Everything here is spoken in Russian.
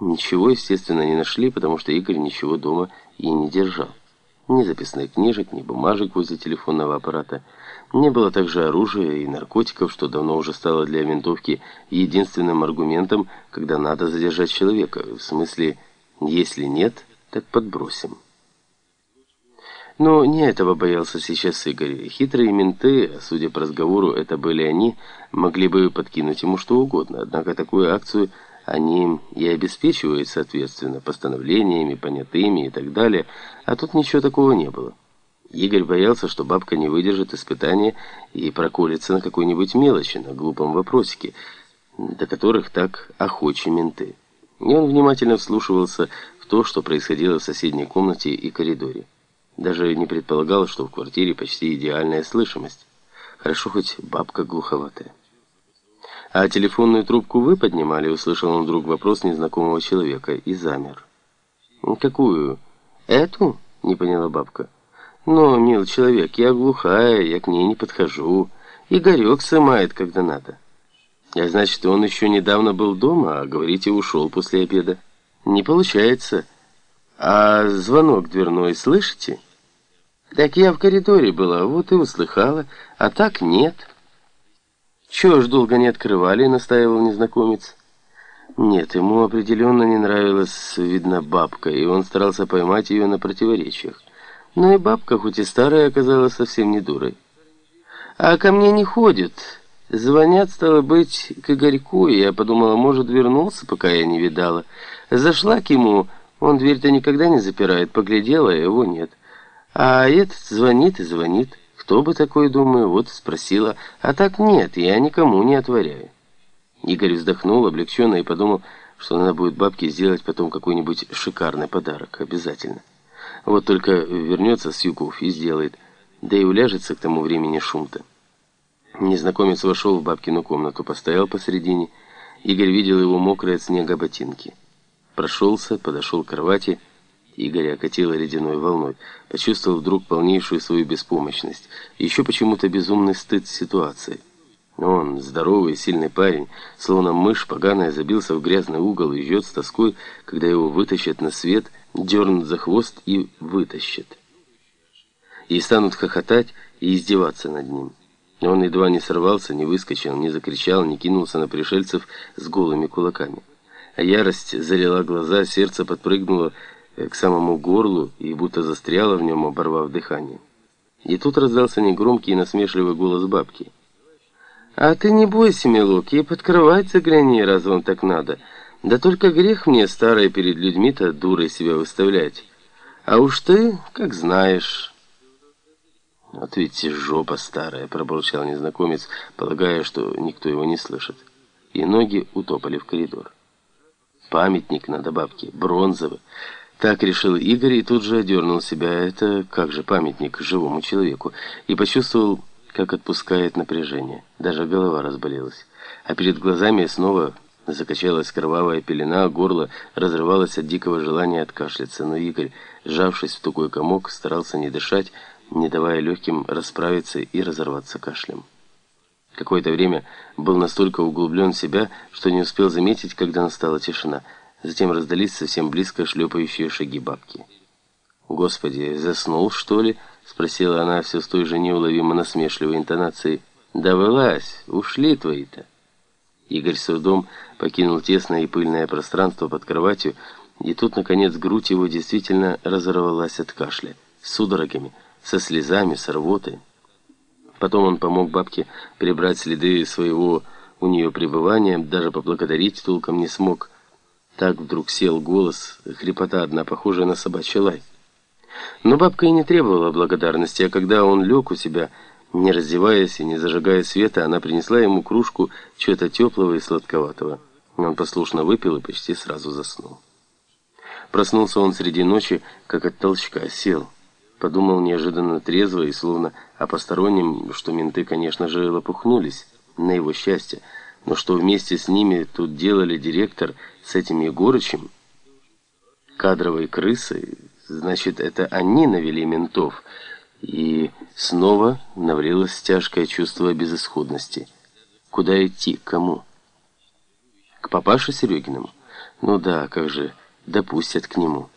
Ничего, естественно, не нашли, потому что Игорь ничего дома и не держал. Ни записных книжек, ни бумажек возле телефонного аппарата. Не было также оружия и наркотиков, что давно уже стало для винтовки единственным аргументом, когда надо задержать человека. В смысле, если нет, так подбросим. Но не этого боялся сейчас Игорь. Хитрые менты, судя по разговору, это были они, могли бы подкинуть ему что угодно. Однако такую акцию они и обеспечивают, соответственно, постановлениями, понятыми и так далее, а тут ничего такого не было. Игорь боялся, что бабка не выдержит испытания и проколется на какой-нибудь мелочи, на глупом вопросике, до которых так охочи менты. И он внимательно вслушивался в то, что происходило в соседней комнате и коридоре. Даже не предполагал, что в квартире почти идеальная слышимость. Хорошо хоть бабка глуховатая. «А телефонную трубку вы поднимали?» Услышал он вдруг вопрос незнакомого человека и замер. «Какую? Эту?» Не поняла бабка. «Но, мил человек, я глухая, я к ней не подхожу. Игорек сымает, когда надо». «А значит, он еще недавно был дома, а, говорите, ушел после обеда?» «Не получается. А звонок дверной слышите?» «Так я в коридоре была, вот и услыхала, а так нет». «Чего ж долго не открывали?» — настаивал незнакомец. Нет, ему определенно не нравилась, видно, бабка, и он старался поймать ее на противоречиях. Но и бабка, хоть и старая, оказалась совсем не дурой. «А ко мне не ходят. Звонят, стало быть, к Игорьку, и я подумала, может, вернулся, пока я не видала. Зашла к ему, он дверь-то никогда не запирает, поглядела, а его нет. А этот звонит и звонит». Кто бы такой, думаю, вот спросила. А так нет, я никому не отворяю. Игорь вздохнул облегченно и подумал, что надо будет бабке сделать потом какой-нибудь шикарный подарок. Обязательно. Вот только вернется с югов и сделает. Да и уляжется к тому времени шум-то. Незнакомец вошел в бабкину комнату, постоял посредине. Игорь видел его мокрые от снега ботинки. Прошелся, подошел к кровати Игоря окатило ледяной волной. Почувствовал вдруг полнейшую свою беспомощность. Еще почему-то безумный стыд ситуации. Он, здоровый, сильный парень, словно мышь поганая, забился в грязный угол и ждет с тоской, когда его вытащат на свет, дернут за хвост и вытащат. И станут хохотать и издеваться над ним. Он едва не сорвался, не выскочил, не закричал, не кинулся на пришельцев с голыми кулаками. А ярость залила глаза, сердце подпрыгнуло, к самому горлу и будто застряла в нем, оборвав дыхание. И тут раздался негромкий и насмешливый голос бабки. «А ты не бойся, милок, и под кровать загляни, раз вам так надо. Да только грех мне, старой, перед людьми-то дурой себя выставлять. А уж ты, как знаешь...» «Вот ведь жопа старая», — пробурчал незнакомец, полагая, что никто его не слышит. И ноги утопали в коридор. Памятник надо бабке, бронзовый. Так решил Игорь и тут же одернул себя. Это как же памятник живому человеку. И почувствовал, как отпускает напряжение. Даже голова разболелась. А перед глазами снова закачалась кровавая пелена, горло разрывалось от дикого желания откашляться. Но Игорь, сжавшись в тугой комок, старался не дышать, не давая легким расправиться и разорваться кашлем. Какое-то время был настолько углублен в себя, что не успел заметить, когда настала тишина – Затем раздались совсем близко шлепающие шаги бабки. «Господи, заснул, что ли?» — спросила она все с той же неуловимо насмешливой интонацией. «Да вылазь, ушли твои-то!» Игорь с трудом покинул тесное и пыльное пространство под кроватью, и тут, наконец, грудь его действительно разорвалась от кашля, с судорогами, со слезами, с рвотой. Потом он помог бабке прибрать следы своего у нее пребывания, даже поблагодарить толком не смог, так вдруг сел голос, хрипота одна, похожая на собачий лай. Но бабка и не требовала благодарности, а когда он лег у себя, не раздеваясь и не зажигая света, она принесла ему кружку чего-то теплого и сладковатого. Он послушно выпил и почти сразу заснул. Проснулся он среди ночи, как от толчка, сел. Подумал неожиданно трезво и словно о постороннем, что менты, конечно же, лопухнулись на его счастье, но что вместе с ними тут делали директор с этим Егорычем, кадровой крысой, значит, это они навели ментов. И снова навалилось тяжкое чувство безысходности. Куда идти? Кому? К папаше Серегиному? Ну да, как же, допустят к нему.